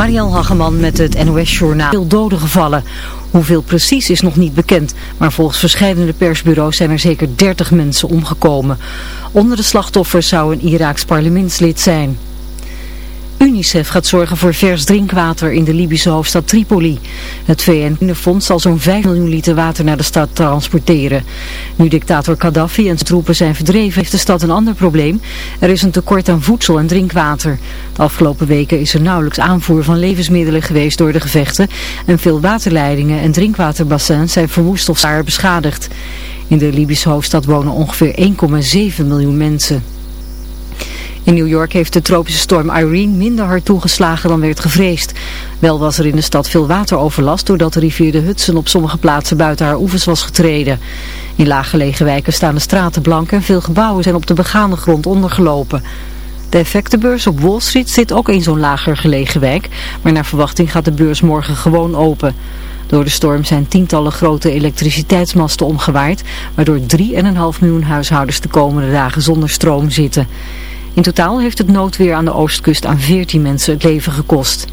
Mariel Hageman met het NOS-journaal. Veel doden gevallen. Hoeveel precies is nog niet bekend. Maar volgens verschillende persbureaus zijn er zeker 30 mensen omgekomen. Onder de slachtoffers zou een Iraaks parlementslid zijn. UNICEF gaat zorgen voor vers drinkwater in de Libische hoofdstad Tripoli. Het VN-fonds zal zo'n 5 miljoen liter water naar de stad transporteren. Nu dictator Gaddafi en zijn troepen zijn verdreven, heeft de stad een ander probleem. Er is een tekort aan voedsel en drinkwater. De afgelopen weken is er nauwelijks aanvoer van levensmiddelen geweest door de gevechten. En veel waterleidingen en drinkwaterbassins zijn verwoest of zwaar beschadigd. In de Libische hoofdstad wonen ongeveer 1,7 miljoen mensen. In New York heeft de tropische storm Irene minder hard toegeslagen dan werd gevreesd. Wel was er in de stad veel wateroverlast doordat de rivier de Hudson op sommige plaatsen buiten haar oevers was getreden. In laaggelegen wijken staan de straten blank en veel gebouwen zijn op de begane grond ondergelopen. De effectenbeurs op Wall Street zit ook in zo'n lager gelegen wijk, maar naar verwachting gaat de beurs morgen gewoon open. Door de storm zijn tientallen grote elektriciteitsmasten omgewaaid, waardoor 3,5 miljoen huishoudens de komende dagen zonder stroom zitten. In totaal heeft het noodweer aan de oostkust aan 14 mensen het leven gekost.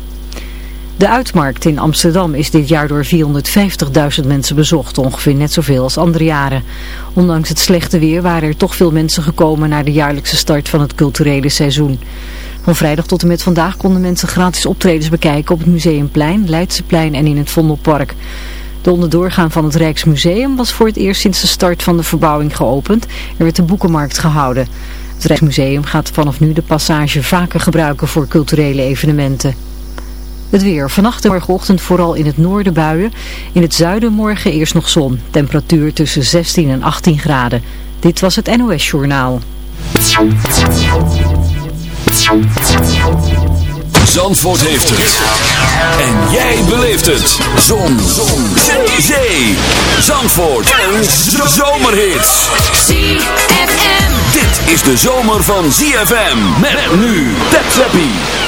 De uitmarkt in Amsterdam is dit jaar door 450.000 mensen bezocht, ongeveer net zoveel als andere jaren. Ondanks het slechte weer waren er toch veel mensen gekomen naar de jaarlijkse start van het culturele seizoen. Van vrijdag tot en met vandaag konden mensen gratis optredens bekijken op het Museumplein, Leidseplein en in het Vondelpark. De onderdoorgaan van het Rijksmuseum was voor het eerst sinds de start van de verbouwing geopend. Er werd de boekenmarkt gehouden. Het Rijksmuseum gaat vanaf nu de passage vaker gebruiken voor culturele evenementen. Het weer. Vannacht en morgenochtend vooral in het noorden buien. In het zuiden morgen eerst nog zon. Temperatuur tussen 16 en 18 graden. Dit was het NOS Journaal. Zandvoort heeft het. En jij beleeft het. Zon. zon. Zee. Zandvoort. En zomerhits. ZFM. Dit is de zomer van ZFM. Met nu. Tap Zappie.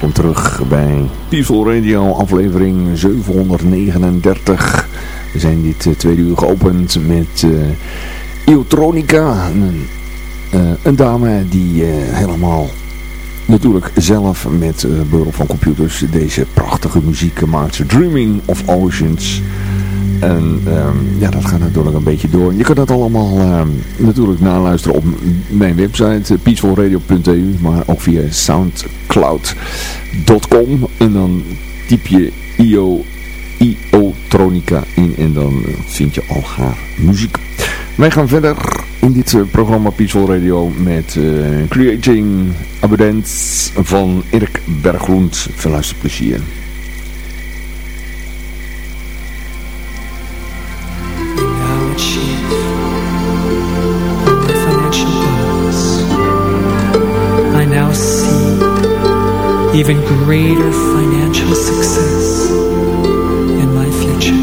Welkom terug bij Peaceful Radio, aflevering 739. We zijn dit uh, tweede uur geopend met uh, Eotronica, een, uh, een, dame die helemaal natuurlijk zelf met behulp van computers deze prachtige muziek maakt. Dreaming of Oceans. En um, ja, dat gaat natuurlijk een beetje door. Je kan dat allemaal um, natuurlijk naluisteren op mijn website uh, peacefulradio.eu, maar ook via soundcloud.com. En dan typ je IO, IO Tronica in en dan vind je al haar muziek. Wij gaan verder in dit uh, programma Peaceful Radio met Creating Abundance van Erik Berglund. Veel luisterplezier. Even greater financial success in my future.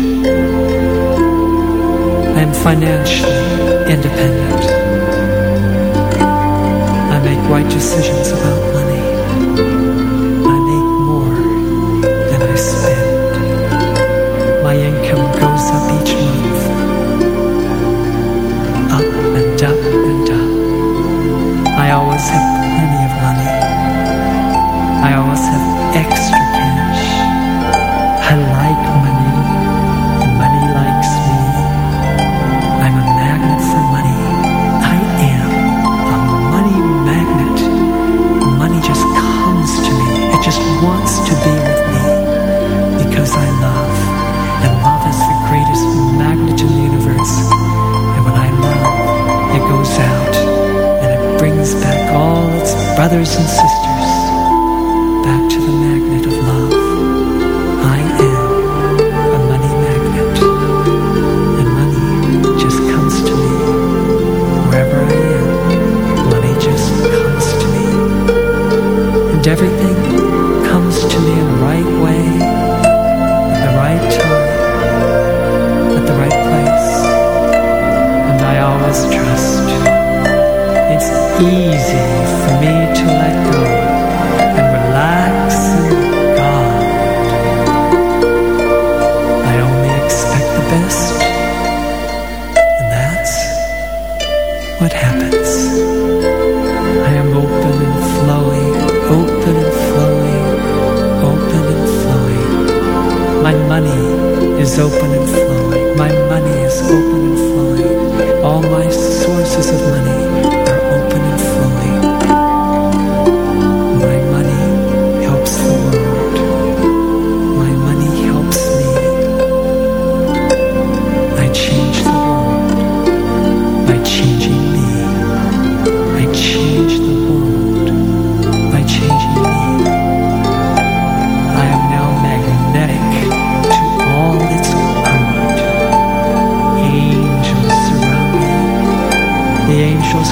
I am financially independent. I make right decisions about brothers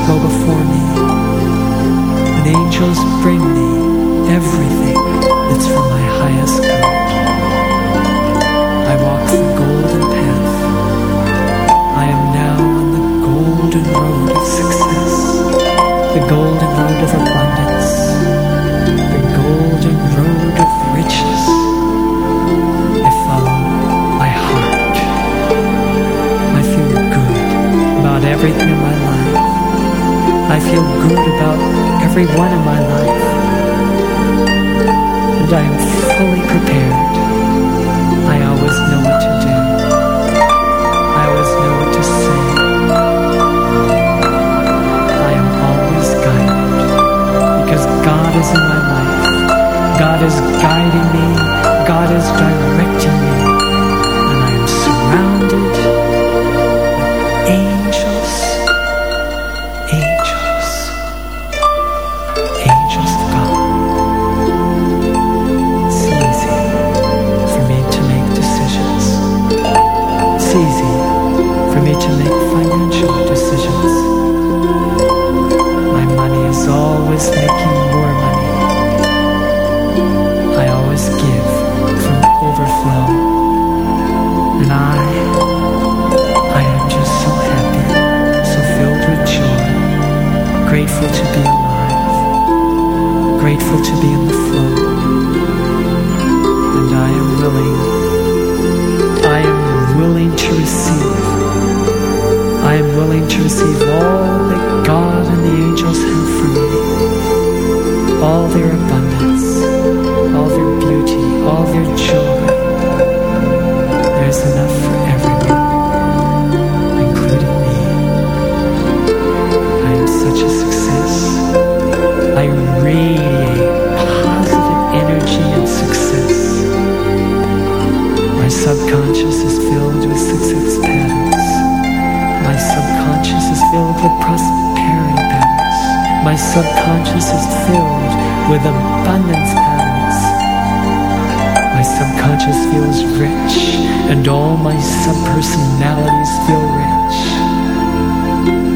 go before me, and angels bring me everything that's for my highest good. I walk the golden path. I am now on the golden road of success, the golden road of abundance, the golden road of riches. I follow my heart. I feel good about everything feel good about everyone in my life. And I am fully prepared. I always know what to do. I always know what to say. I am always guided. Because God is in my life. God is guiding me. God is directing me. And I am surrounded with angels. My subconscious is filled with success My subconscious feels rich, and all my subpersonalities feel rich.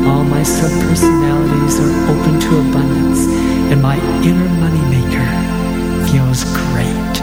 All my subpersonalities are open to abundance, and my inner moneymaker feels great.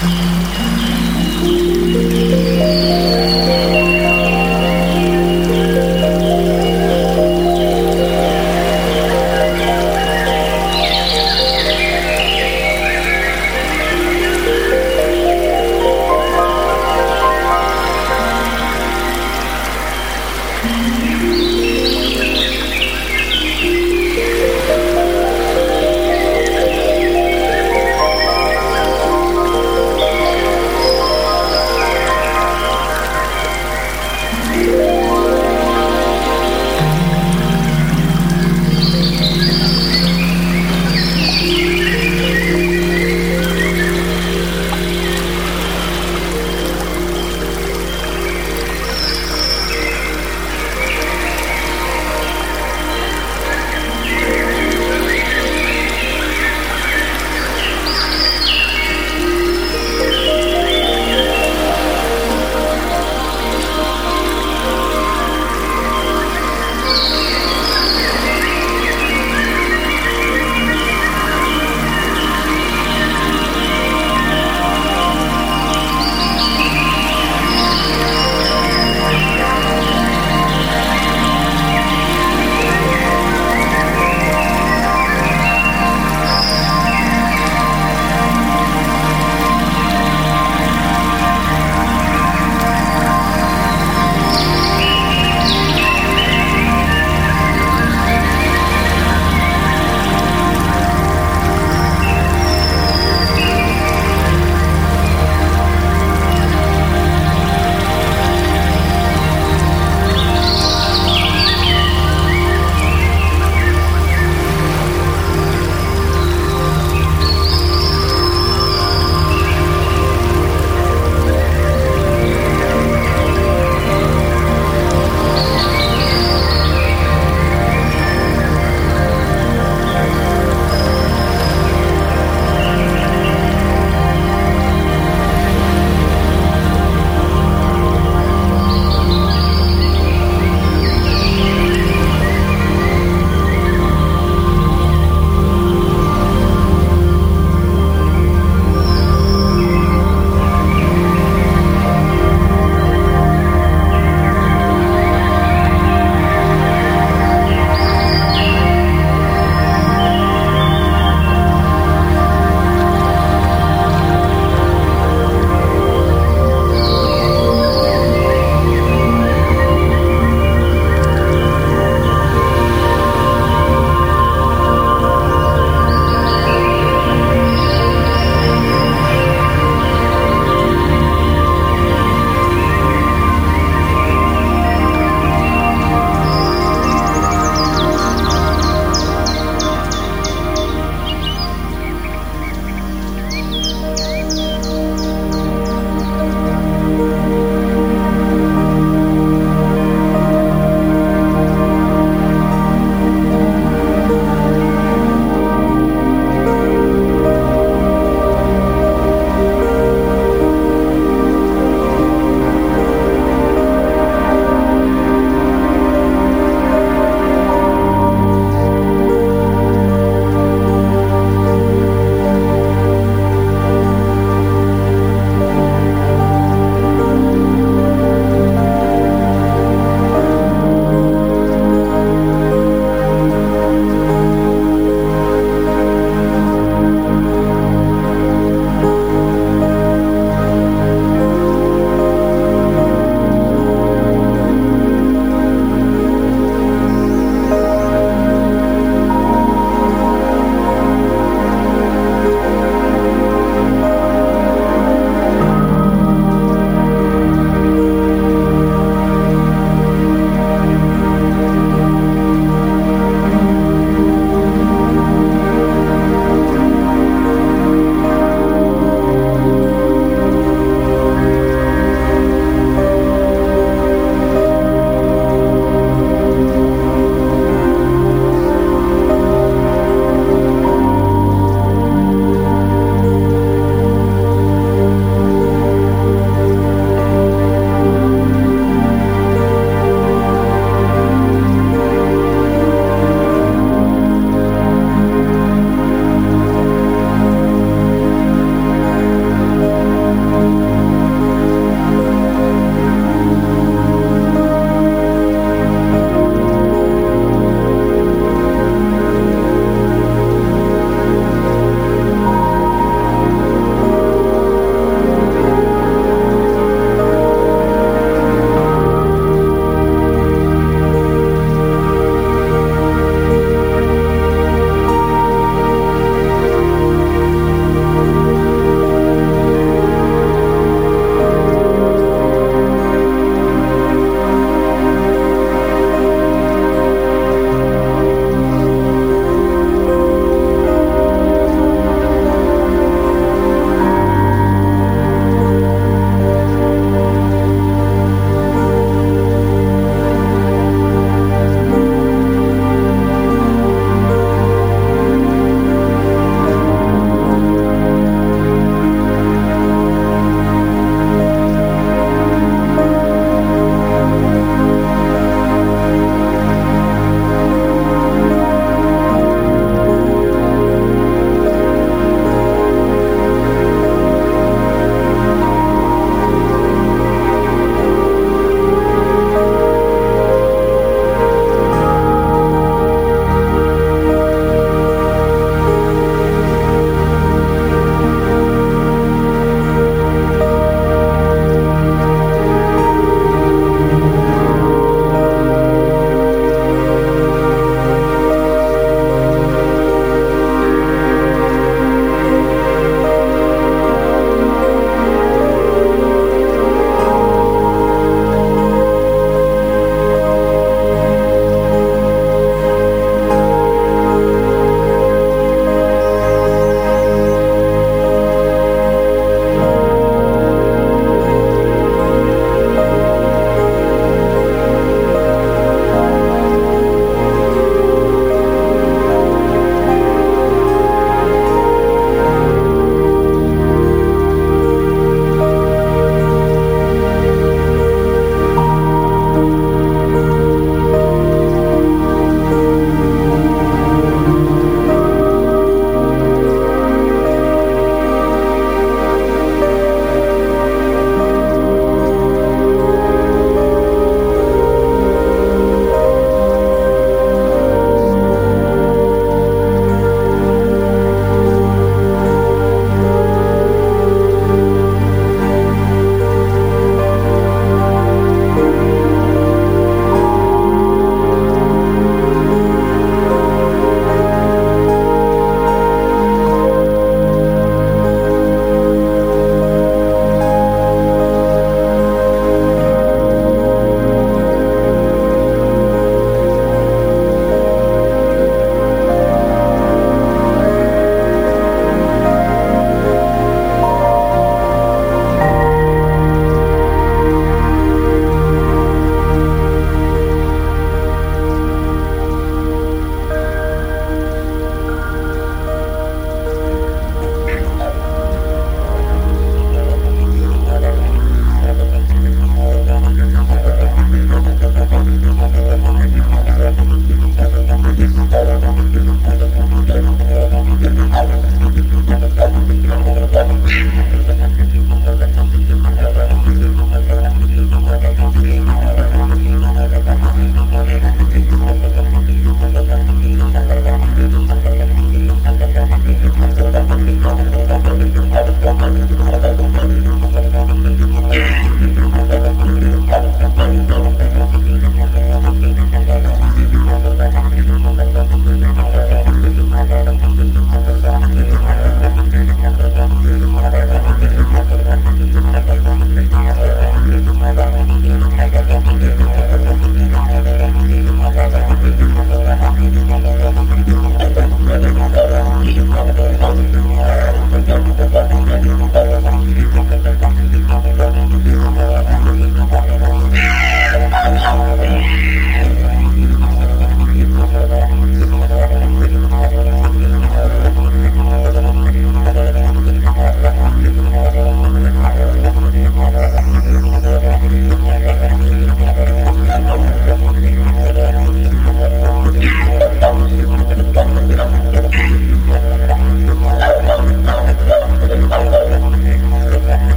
Thank you.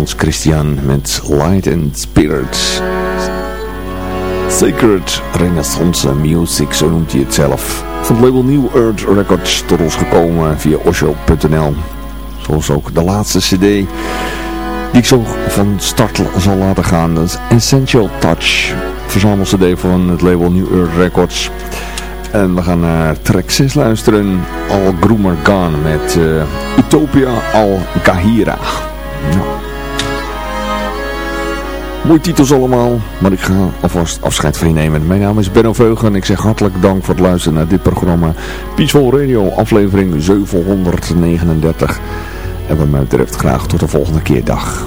Hans Christian met Light and Spirit. Sacred Renaissance Music, zo noemt hij het zelf. Van het label New Earth Records tot ons gekomen via osho.nl. Zoals ook de laatste cd die ik zo van start zal laten gaan. Dat is Essential Touch. Verzamel cd van het label New Earth Records. En we gaan naar track 6 luisteren. Al Groomer Gone met uh, Utopia Al Kahira. Mooie titels allemaal, maar ik ga alvast afscheid van je nemen. Mijn naam is Benno Veugen en ik zeg hartelijk dank voor het luisteren naar dit programma. Peaceful Radio, aflevering 739. En wat mij betreft graag tot de volgende keer. Dag.